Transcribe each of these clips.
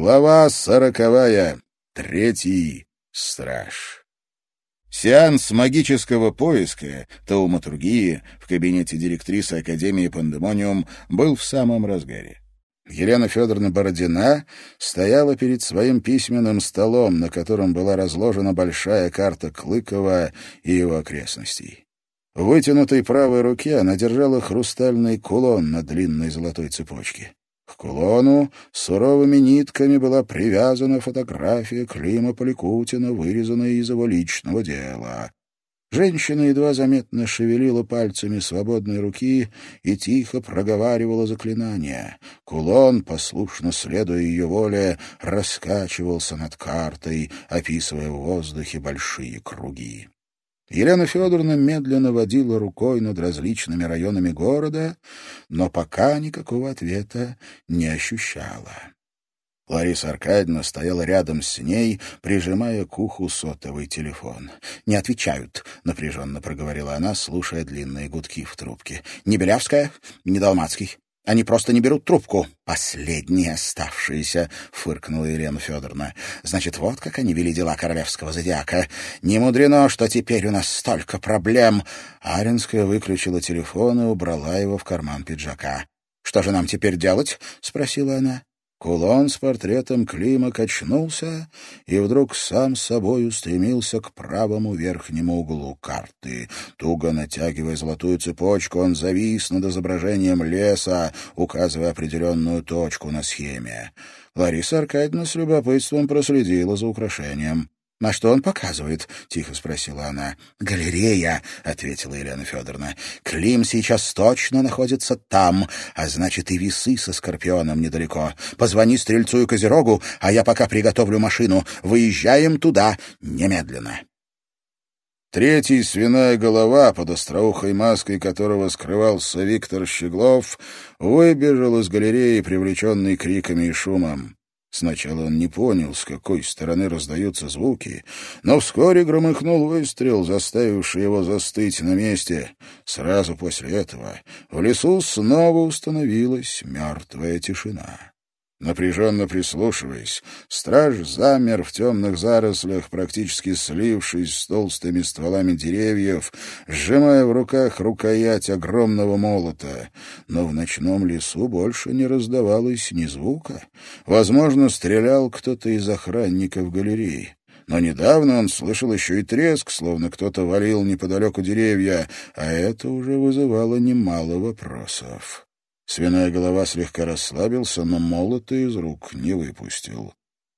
Глава сороковая. Третий страж. Сеанс магического поиска, тауматургии, в кабинете директрисы Академии Пандемониум был в самом разгаре. Елена Федоровна Бородина стояла перед своим письменным столом, на котором была разложена большая карта Клыкова и его окрестностей. В вытянутой правой руке она держала хрустальный кулон на длинной золотой цепочке. К кулону суровыми нитками была привязана фотография Клима Поликутина, вырезанная из его личного дела. Женщина едва заметно шевелила пальцами свободной руки и тихо проговаривала заклинание. Кулон, послушно следуя ее воле, раскачивался над картой, описывая в воздухе большие круги. Елена Федоровна медленно водила рукой над различными районами города, но пока никакого ответа не ощущала. Лариса Аркадьевна стояла рядом с ней, прижимая к уху сотовый телефон. «Не отвечают», — напряженно проговорила она, слушая длинные гудки в трубке. «Не Белявская, не Долмацкий. Они просто не берут трубку. Последние оставшиеся, — фыркнула Елена Федоровна. Значит, вот как они вели дела королевского зодиака. Не мудрено, что теперь у нас столько проблем. Аренская выключила телефон и убрала его в карман пиджака. — Что же нам теперь делать? — спросила она. Кулон с портретом Клима качнулся и вдруг сам собой устремился к правому верхнему углу карты. Туго натягивая золотую цепочку, он завис над изображением леса, указывая определенную точку на схеме. Лариса Аркадьевна с любопытством проследила за украшением. «На что он показывает?» — тихо спросила она. «Галерея», — ответила Елена Федоровна. «Клим сейчас точно находится там, а значит, и весы со Скорпионом недалеко. Позвони Стрельцу и Козерогу, а я пока приготовлю машину. Выезжаем туда немедленно». Третий свиная голова, под остроухой маской которого скрывался Виктор Щеглов, выбежал из галереи, привлеченный криками и шумом. Сначала он не понял, с какой стороны раздаются звуки, но вскоре громыхнул выстрел, заставивший его застыть на месте. Сразу после этого в лесу снова установилась мертвая тишина. Напряженно прислушиваясь, страж замер в темных зарослях, практически слившись с толстыми стволами деревьев, сжимая в руках рукоять огромного молота. Но в ночном лесу больше не раздавалось ни звука. Возможно, стрелял кто-то из охранников галереи. Но недавно он слышал еще и треск, словно кто-то валил неподалеку деревья, а это уже вызывало немало вопросов. Свиная голова слегка расслабился, но молота из рук не выпустил.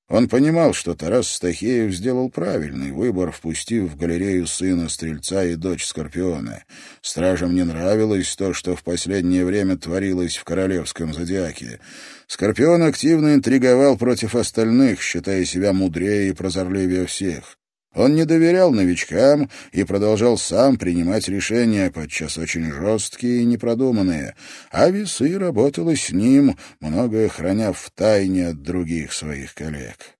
Он понимал, что Тарас Стахеев сделал правильный выбор, впустив в галерею сына Стрельца и дочь Скорпиона. Стражам не нравилось то, что в последнее время творилось в королевском зодиаке. Скорпион активно интриговал против остальных, считая себя мудрее и прозорливее всех. Он не доверял новичкам и продолжал сам принимать решения, подчас очень жесткие и непродуманные, а весы работала с ним, многое храня в тайне от других своих коллег.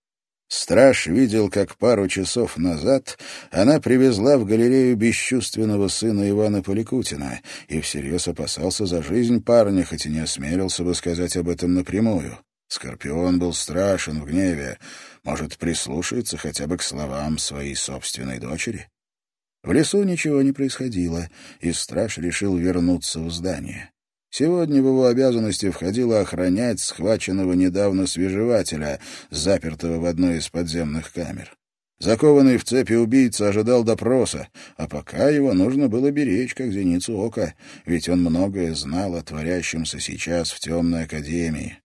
Страж видел, как пару часов назад она привезла в галерею бесчувственного сына Ивана Поликутина и всерьез опасался за жизнь парня, хоть и не осмелился бы сказать об этом напрямую. Скорпион был страшен в гневе. Может, прислушается хотя бы к словам своей собственной дочери? В лесу ничего не происходило, и страж решил вернуться в здание. Сегодня в его обязанности входило охранять схваченного недавно свежевателя, запертого в одной из подземных камер. Закованный в цепи убийца ожидал допроса, а пока его нужно было беречь, как зеницу ока, ведь он многое знал о творящемся сейчас в темной академии.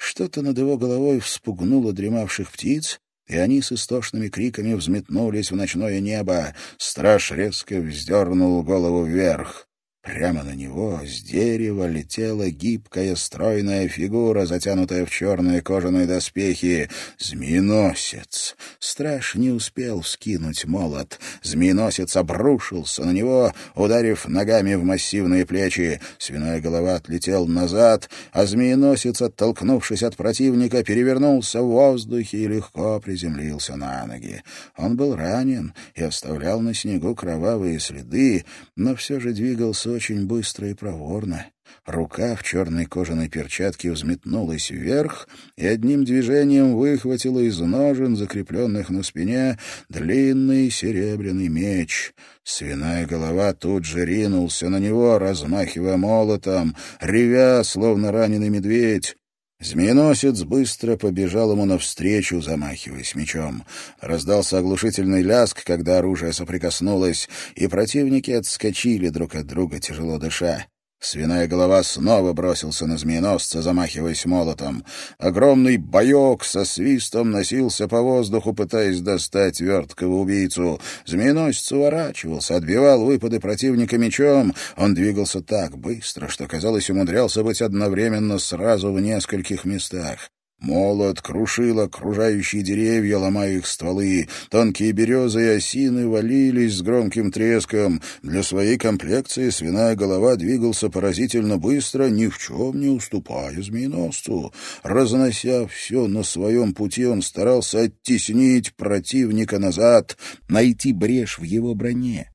Что-то над его головой вспугнуло дремавших птиц, и они с истошными криками взметнулись в ночное небо. Страж резко вздернул голову вверх. Прямо на него с дерева летела гибкая стройная фигура, затянутая в черные кожаные доспехи. Змееносец. Страж не успел вскинуть молот. Змееносец обрушился на него, ударив ногами в массивные плечи. Свиная голова отлетел назад, а змееносец, оттолкнувшись от противника, перевернулся в воздухе и легко приземлился на ноги. Он был ранен и оставлял на снегу кровавые следы, но все же двигался очень быстро и проворно. Рука в черной кожаной перчатке взметнулась вверх и одним движением выхватила из ножен, закрепленных на спине, длинный серебряный меч. Свиная голова тут же ринулся на него, размахивая молотом, ревя, словно раненый медведь. Змееносец быстро побежал ему навстречу, замахиваясь мечом. Раздался оглушительный ляск, когда оружие соприкоснулось, и противники отскочили друг от друга, тяжело дыша. Свиная голова снова бросился на змееносца, замахиваясь молотом. Огромный боек со свистом носился по воздуху, пытаясь достать верткого убийцу. Змееносец уворачивался, отбивал выпады противника мечом. Он двигался так быстро, что, казалось, умудрялся быть одновременно сразу в нескольких местах. Молот крушил окружающие деревья, ломая их стволы. Тонкие березы и осины валились с громким треском. Для своей комплекции свиная голова двигался поразительно быстро, ни в чем не уступая змееносцу. Разнося все на своем пути, он старался оттеснить противника назад, найти брешь в его броне.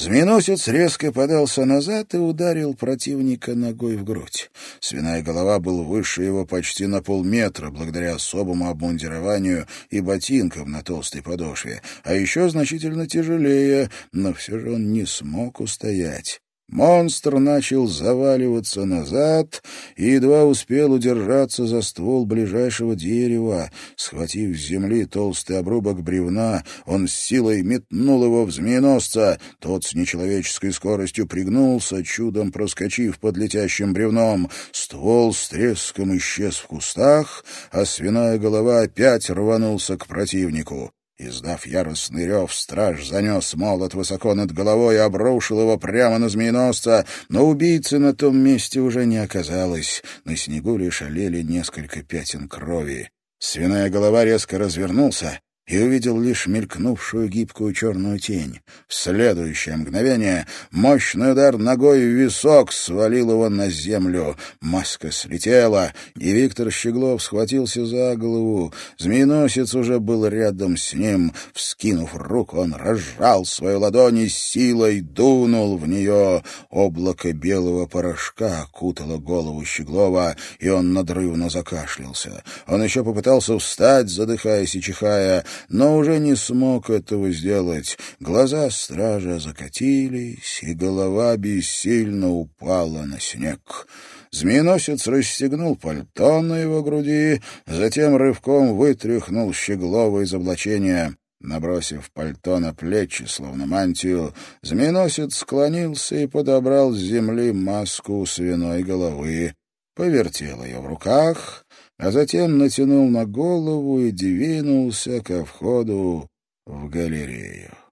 Змееносец резко подался назад и ударил противника ногой в грудь. Свиная голова был выше его почти на полметра, благодаря особому обмундированию и ботинкам на толстой подошве, а еще значительно тяжелее, но все же он не смог устоять. Монстр начал заваливаться назад и едва успел удержаться за ствол ближайшего дерева. Схватив с земли толстый обрубок бревна, он с силой метнул его в змееносца. Тот с нечеловеческой скоростью пригнулся, чудом проскочив под летящим бревном. Ствол с треском исчез в кустах, а свиная голова опять рванулся к противнику. Издав яростный рев, страж занес молот высоко над головой и обрушил его прямо на змееносца, но убийцы на том месте уже не оказалось. На снегу лишь олели несколько пятен крови. Свиная голова резко развернулся и увидел лишь мелькнувшую гибкую черную тень. В следующее мгновение мощный удар ногой в висок свалил его на землю. Маска слетела, и Виктор Щеглов схватился за голову. Змееносец уже был рядом с ним. Вскинув руку, он разжал свою ладонь и силой дунул в нее. Облако белого порошка окутало голову Щеглова, и он надрывно закашлялся. Он еще попытался встать, задыхаясь и чихая, но уже не смог этого сделать. Глаза стража закатились, и голова бессильно упала на снег. Змееносец расстегнул пальто на его груди, затем рывком вытряхнул Щеглова из облачения. Набросив пальто на плечи, словно мантию, змееносец склонился и подобрал с земли маску свиной головы, повертел ее в руках а затем натянул на голову и двинулся ко входу в галерею.